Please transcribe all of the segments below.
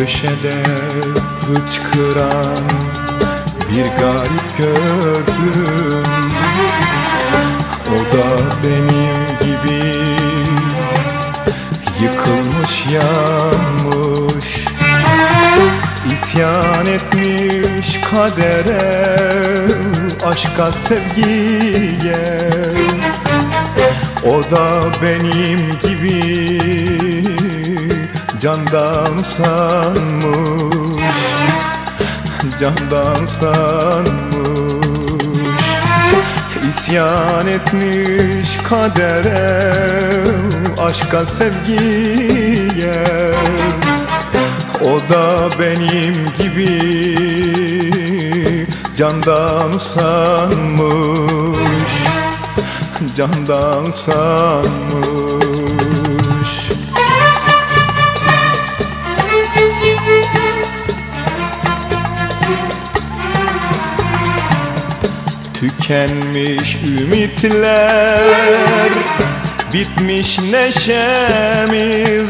köşede hıçkıran bir garip gördüm. O da benim gibi yıkılmış yanmış İsyan etmiş kadere aşka sevgiye. O da benim gibi candan sanmış Candan sanmış İsyan etmiş kadere Aşka sevgiye. O da benim gibi Candan sanmış Candan sanmış Tükenmiş ümitler Bitmiş neşemiz.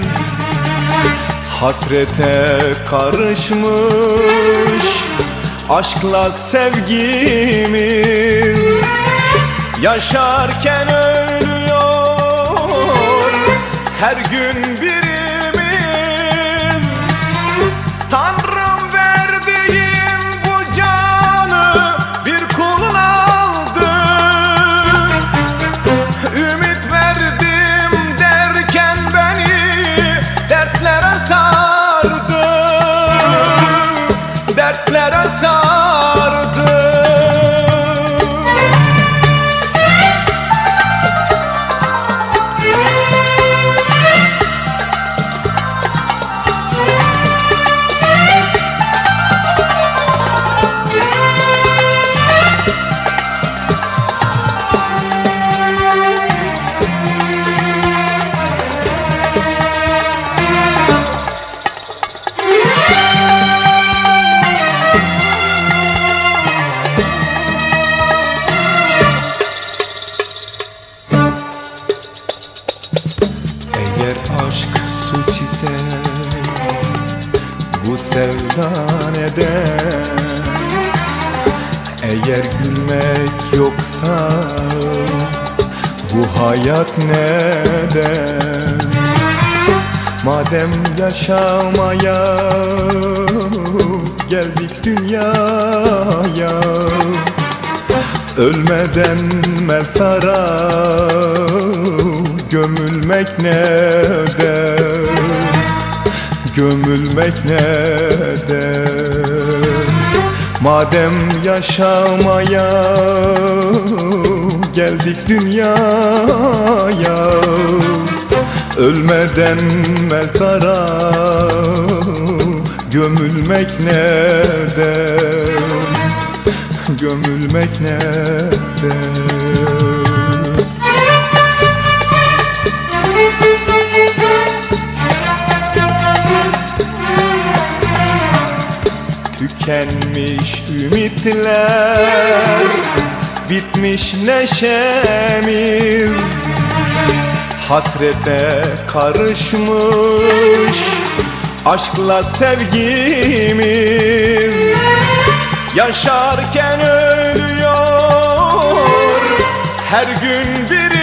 Hasrete karışmış Aşkla sevgimiz. Yaşarken ölüyor Her gün birimiz ise bu sevda neden? Eğer gülmek yoksa bu hayat neden? Madem yaşamaya geldik dünyaya Ölmeden mezara gömülmek neden Gömülmek neden Madem yaşamaya geldik dünyaya Ölmeden mezara gömülmek neden gömülmek neden Tükenmiş ümitler Bitmiş neşemiz. Hasrete karışmış Aşkla sevgimiz. Yaşarken ölüyor Her gün bir